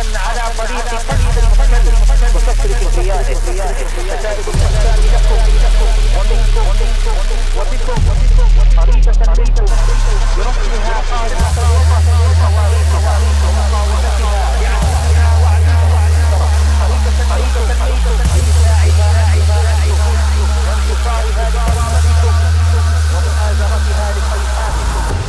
على طريق كسب المحتل وكسر كبريائه فسائد الحساب لكم ومنكم وبكم طريقة منكم برسمها قادمة وقوارثها ومقاومتها بعهدها وعدها طريقة منكم بدفاعها وانتصارها لكرامتكم ومؤازرتها لصيحاتكم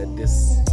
said this.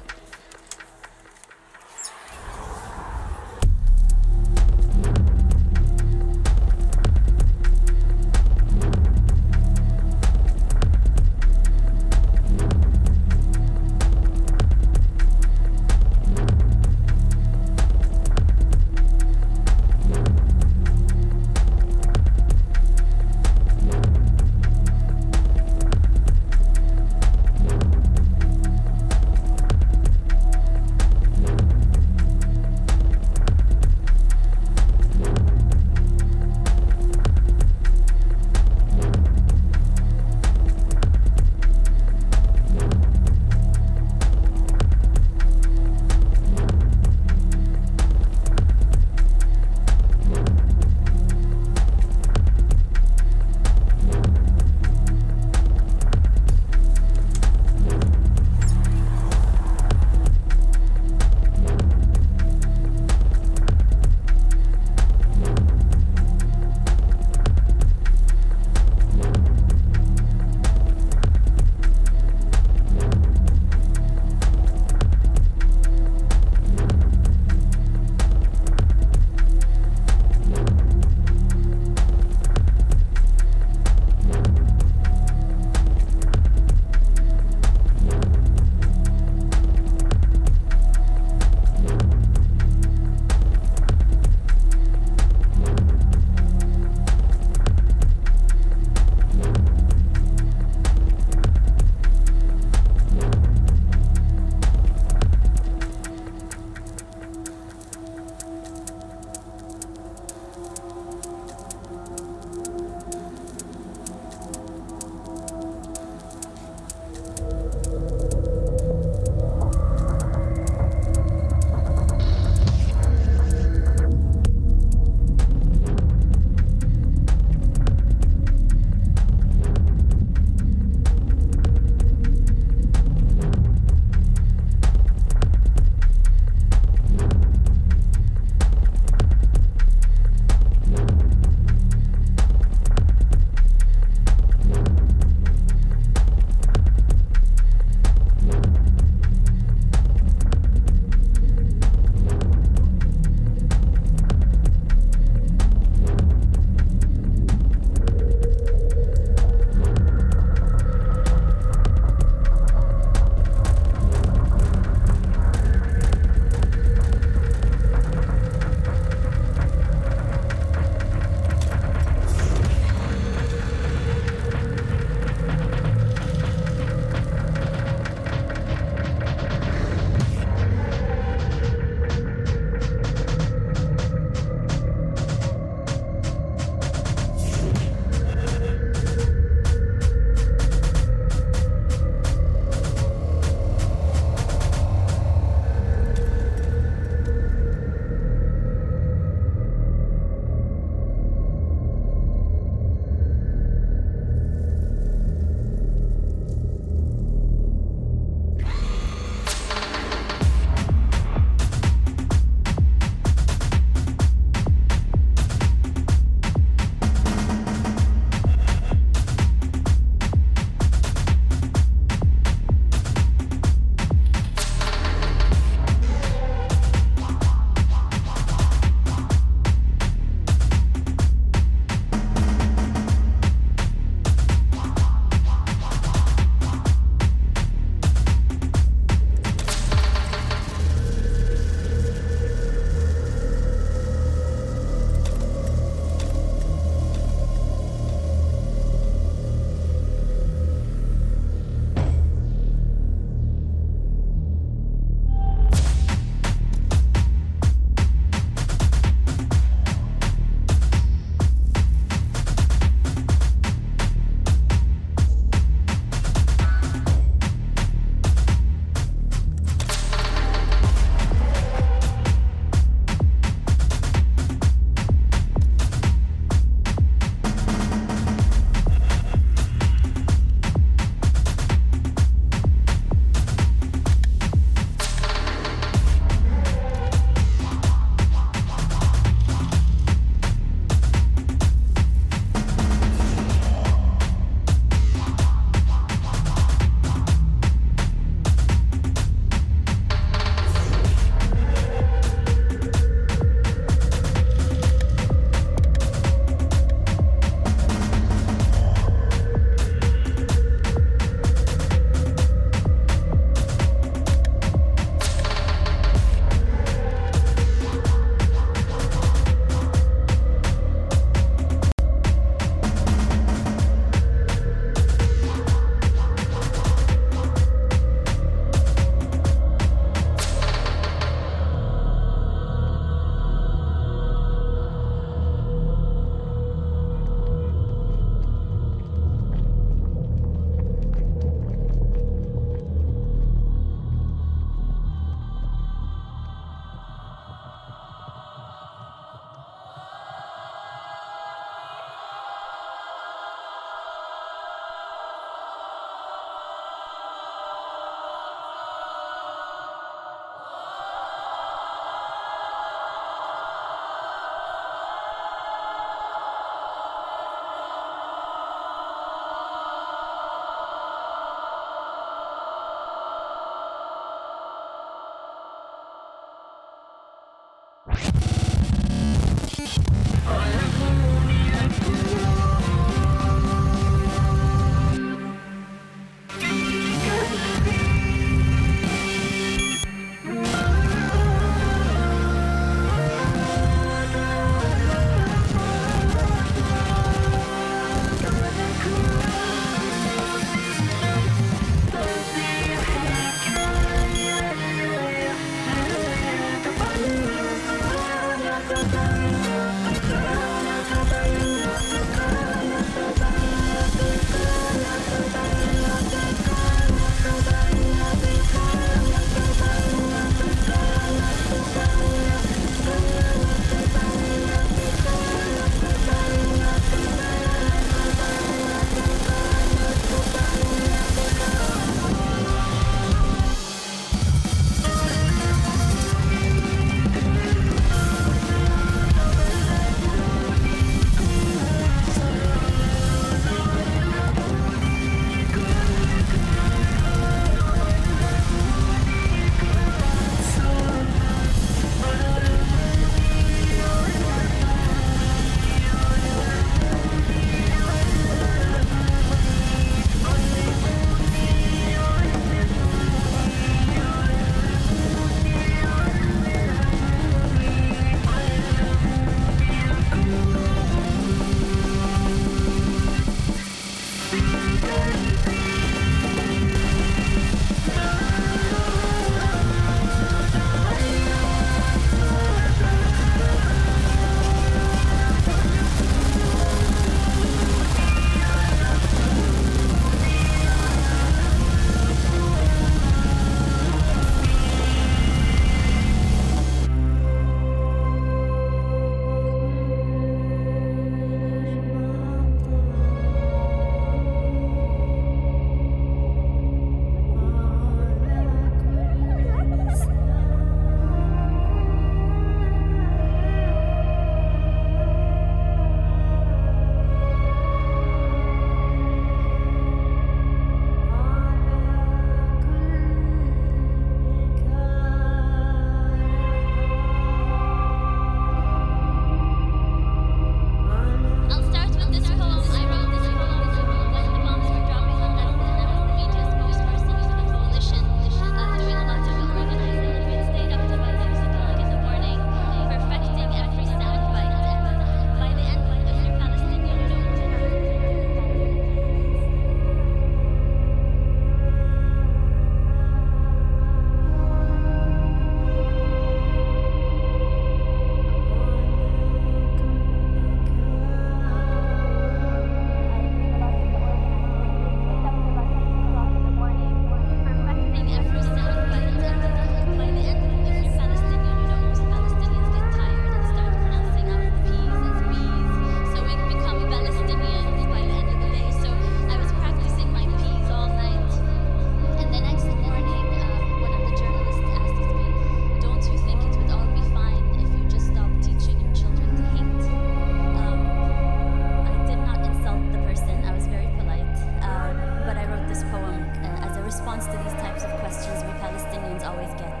response to these types of questions we Palestinians always get.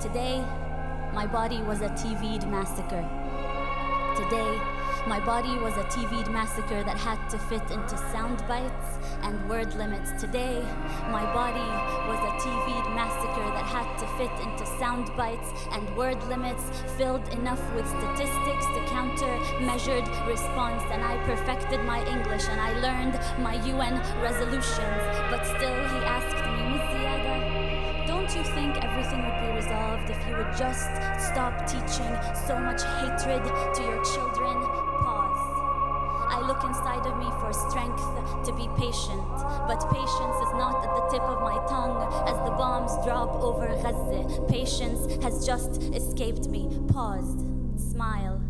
Today, my body was a TV'd massacre. Today, my body was a TV'd massacre that had to fit into sound bites and word limits. Today, my body was a TV'd massacre that had to fit into sound bites and word limits filled enough with statistics to counter measured response. And I perfected my English and I learned my UN resolutions. But still, he asked you think everything would be resolved if you would just stop teaching so much hatred to your children? Pause. I look inside of me for strength to be patient, but patience is not at the tip of my tongue as the bombs drop over Gaza. Patience has just escaped me. Pause. Smile.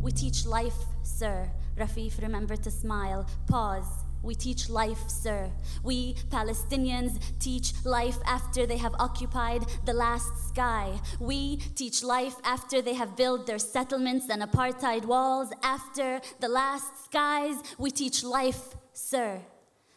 We teach life, sir. Rafif, remember to smile. Pause. We teach life, sir. We Palestinians teach life after they have occupied the last sky. We teach life after they have built their settlements and apartheid walls. After the last skies, we teach life, sir.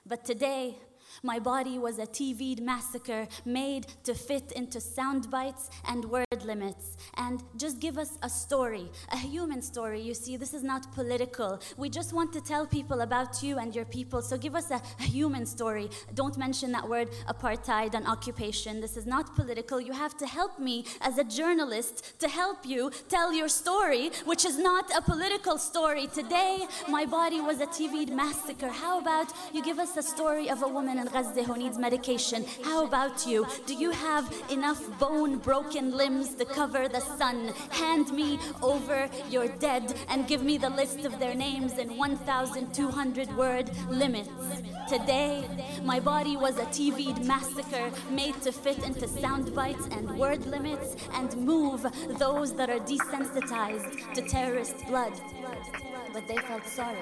But today, my body was a TV'd massacre made to fit into sound bites and word limits. And just give us a story, a human story. You see, this is not political. We just want to tell people about you and your people. So give us a, a human story. Don't mention that word apartheid and occupation. This is not political. You have to help me as a journalist to help you tell your story, which is not a political story. Today, my body was a TV'd massacre. How about you give us a story of a woman in Gaza who needs medication? How about you? Do you have enough bone broken limbs to cover the sun? Hand me over your dead and give me the list of their names in 1,200 word limits. Today, my body was a TV'd massacre made to fit into sound bites and word limits and move those that are desensitized to terrorist blood. But they felt sorry.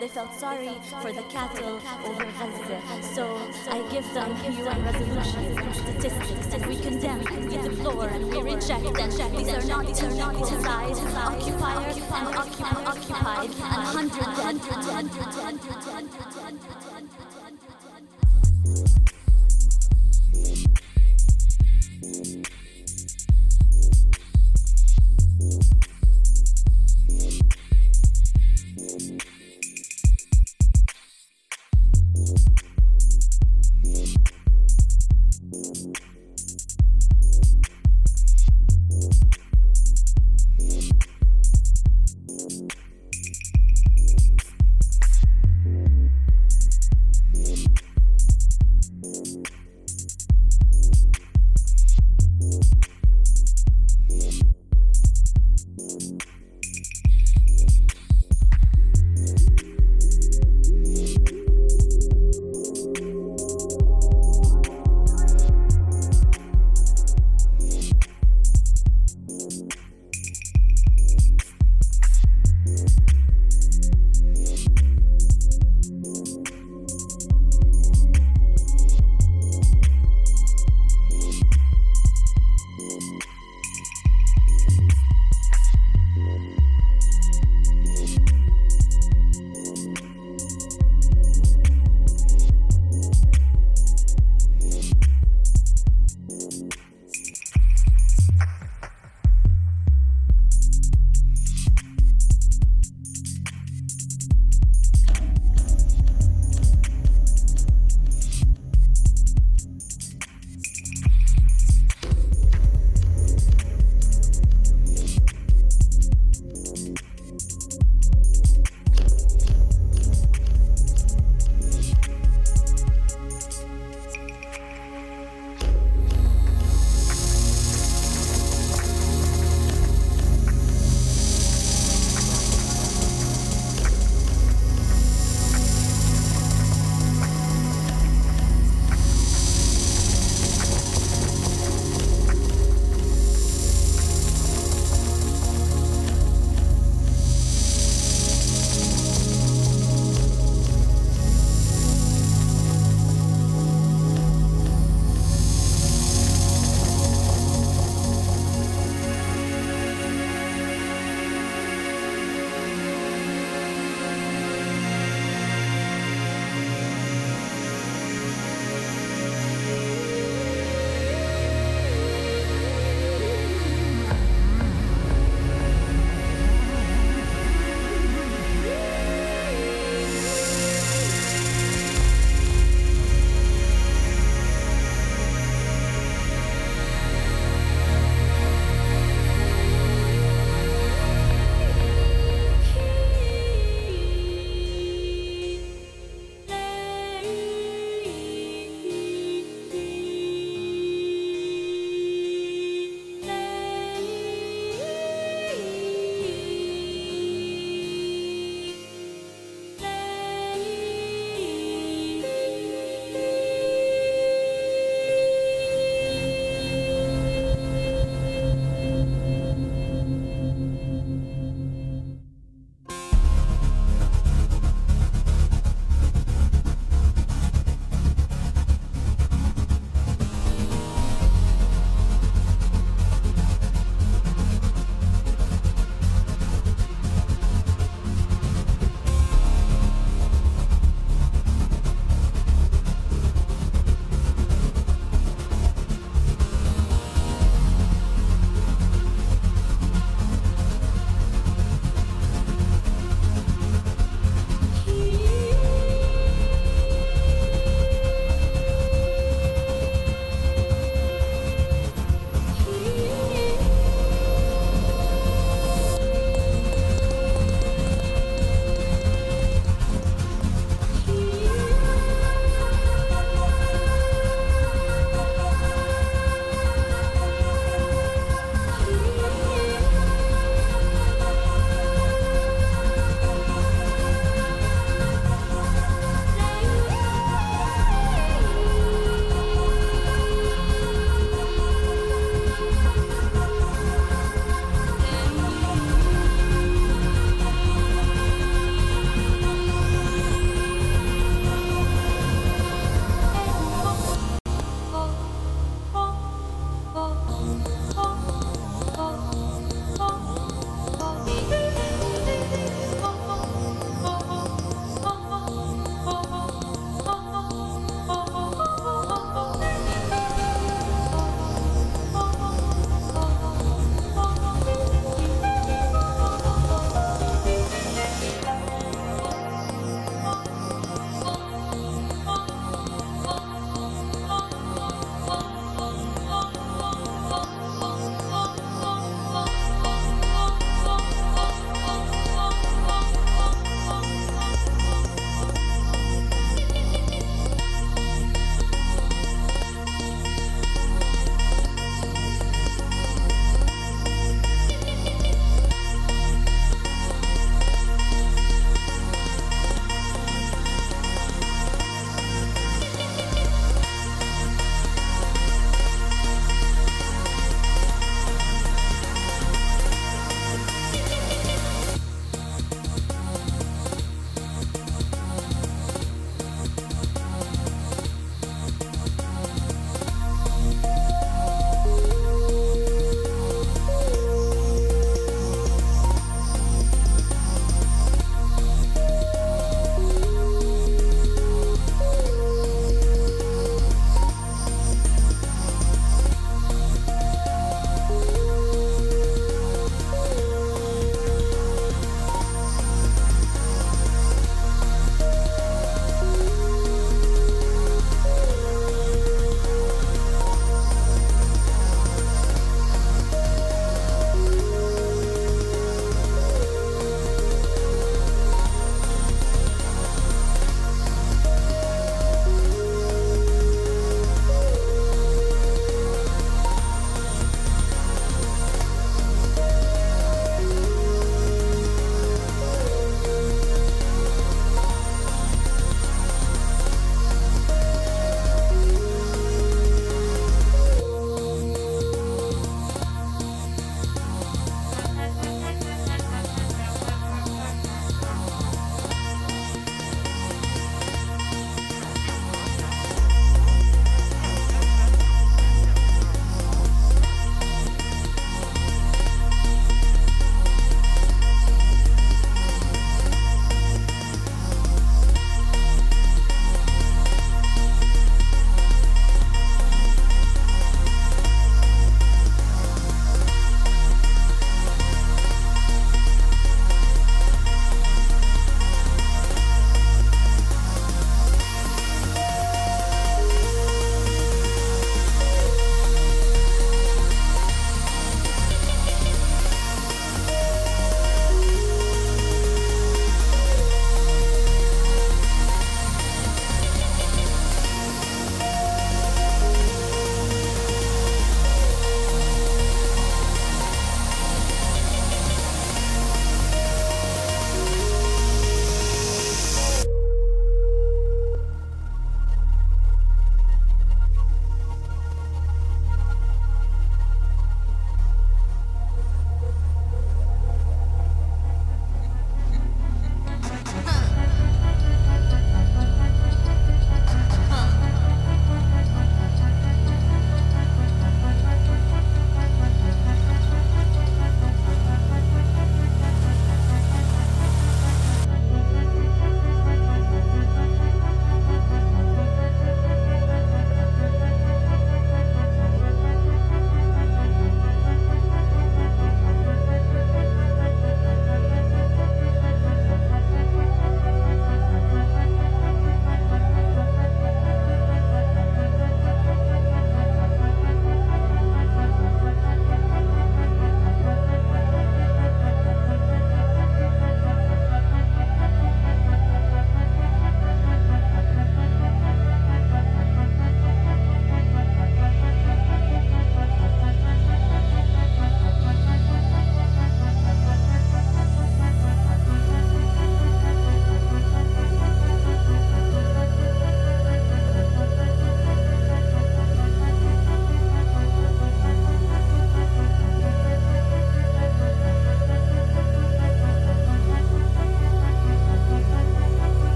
They felt sorry for the cattle over Gaza. So I give them UN resolutions and statistics, and we condemn, we deplore, and we reject. And these are not, these are not equal sides. Occupier and occupied, and hundred, hundred, hundred, hundred, hundred, hundred,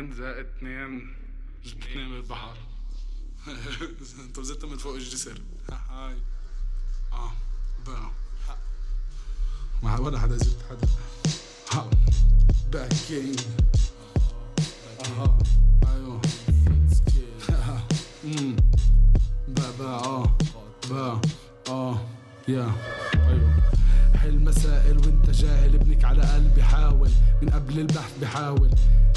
اتنين زائد اتنين جبتني من البحر انت زدتوا من فوق الجسر هاي. آه بقى. ما ولا حدا زدت حدا. ها. باكين أها أيوه. امم آه. بقى آه. يا. أيوه. حل مسائل وانت جاهل ابنك على قلبي حاول. من قبل البحث بحاول.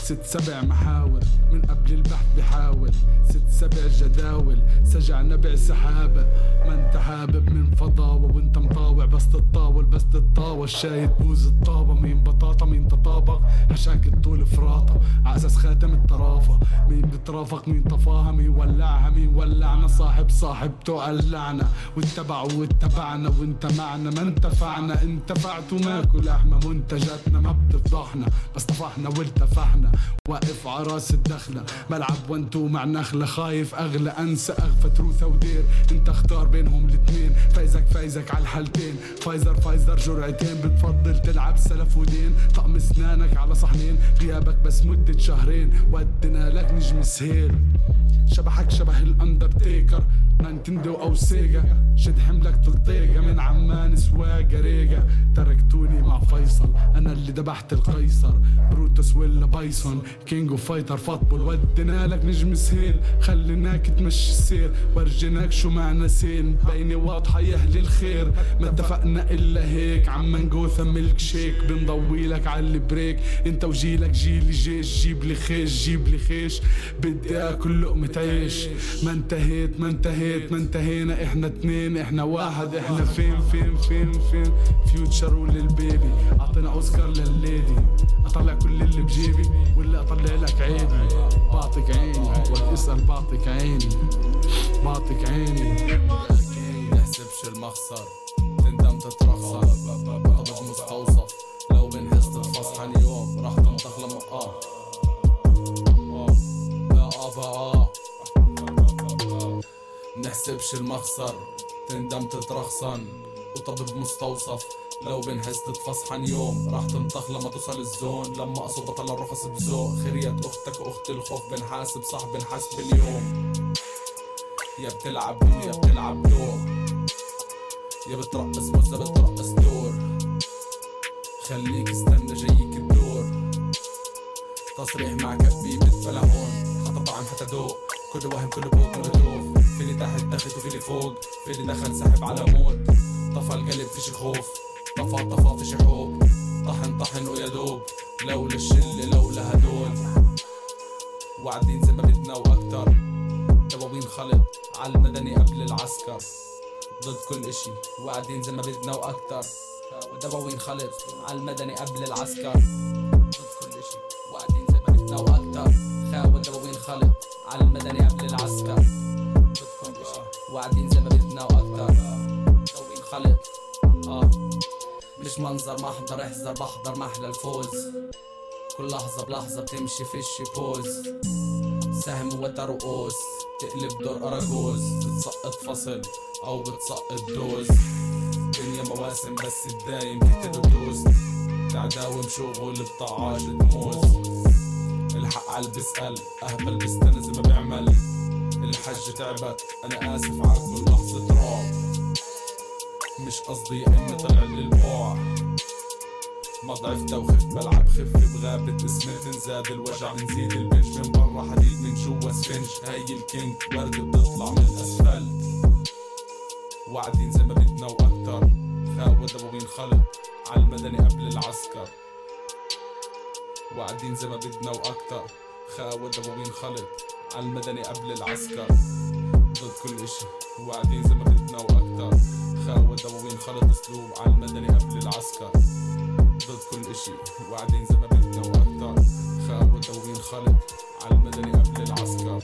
ست سبع محاور من قبل البحث بحاول. ست سبع جداول سجع نبع سحابة ما انت حابب من فضاوة وانت مطاوع بس تتطاول بس تتطاول. شايد بوز الطابة مين بطاطا مين تطابق. عشانك الطول فراطة عأساس خاتم الطرافة مين بترافق مين طفاها مين ولعها مين ولعنا صاحب صاحبته قلعنا واتبعوا واتبعنا وانت معنا. ما انتفعنا انتفعتوا ماكو لحمة. منتجاتنا ما بتفضحنا بس طفحنا والتفحنا. واقف عراس الدخلة. ملعب وانتو مع نخلة. خايف أغلى أنسى أغفى. تروثة ودير انت اختار بينهم الاتنين فايزك فايزك على الحالتين. فايزر فايزر جرعتين. بتفضل تلعب سلف ودين. طقم اسنانك على صحنين. غيابك بس مدة شهرين. ودنا لك نجم سهيل. شبحك شبه الأندرتيكر. نينتندو أو سيجا. شد حملك تلطيقة من عمان سواقة ريقة تركتوني مع فيصل. أنا اللي ذبحت القيصر. بروتوس ولا بايسون. كينج أوف فايتر فاطبول ودينا لك نجم سهيل. خليناك تمشي السير. ورجيناك شو معنى سين. بيني واضحة يا أهل الخير. ما اتفقنا إلا هيك. عم نجوثا ميلك شيك. بنضوي لك على البريك. أنت وجيلك جيلي جيش. جيب لي خيش. جيب لي خيش. بدي آكل لقمة عيش. ما انتهيت ما انتهيت. ما انتهينا إحنا اتنين إحنا واحد إحنا فين فين فين فين؟ فيوتشر وللبيبي. اعطينا اوسكار للليدي اطلع كل اللي بجيبي ولا اطلع لك عيبي بعطيك عيني وقت اسال بعطيك عيني. بعطيك عيني. نحسبش المخسر. تندم تترخصر نحسبش المخسر. تندم تترخصن وطبيب مستوصف لو بنحس تتفصحن يوم راح تنطخ لما توصل الزون. لما اصب بطلع الرخص بذوق. خريت أختك واخت الخوف بنحاسب صح بنحاسب اليوم. يا بتلعب دور يا بتلعب دور. يا بترقص موزة بترقص دور. خليك استنى جايك الدور. تصريح مع حتى طعم حتى دوق كل وهم كل بوق كل دوف في اللي تحت تحت وفي اللي فوق في اللي دخل سحب على موت. طفى القلب فيش خوف طفى طفى فيش حب طحن طحن ويا دوب لولا الشلة لولا هدول وعدين زي ما بدنا وأكتر. دواوين خلط على المدني قبل العسكر. ضد كل إشي وقاعدين زي ما بدنا وأكتر. دواوين خلط على المدني قبل العسكر. ضد كل إشي وقاعدين زي ما بدنا وأكتر. خاوة دواوين خلط على المدني وقاعدين زي ما بدنا وأكتر. دواوين خلط آه. مش منظر محضر احذر بحضر محلى الفوز. كل لحظة بلحظة بتمشي فيش بوز سهم وترقص تقلب دور أراجوز. بتسقط فصل أو بتسقط دوز. دنيا مواسم بس الدايم كتر دوز تعداوم شغل الطعاش تموز. الحق على بيسأل أهبل بيستنى زي ما بيعمل. الحج تعبت أنا آسف كل لحظة رعب مش قصدي يا إني طلع للبوع ما ضعفت وخفت بلعب خف بغابة اسمه تنزاد. الوجع بنزيد البنش من برا حديد من جوا سفنج. هاي الكينج ورد بتطلع من الاسفلت وعدين زي ما بدنا وأكتر. خاوة دواوين خلط عالمدني قبل العسكر. وعدين زي ما بدنا وأكتر. خاوة دواوين خلط عالمدني قبل العسكر. ضد كل إشي. وقاعدين زي ما بدنا وأكتر خاوة دواوين خلط أسلوب عالمدني قبل العسكر. ضد كل إشي. وقاعدين زي ما بدنا وأكتر خاوة دواوين خلط عالمدني قبل العسكر.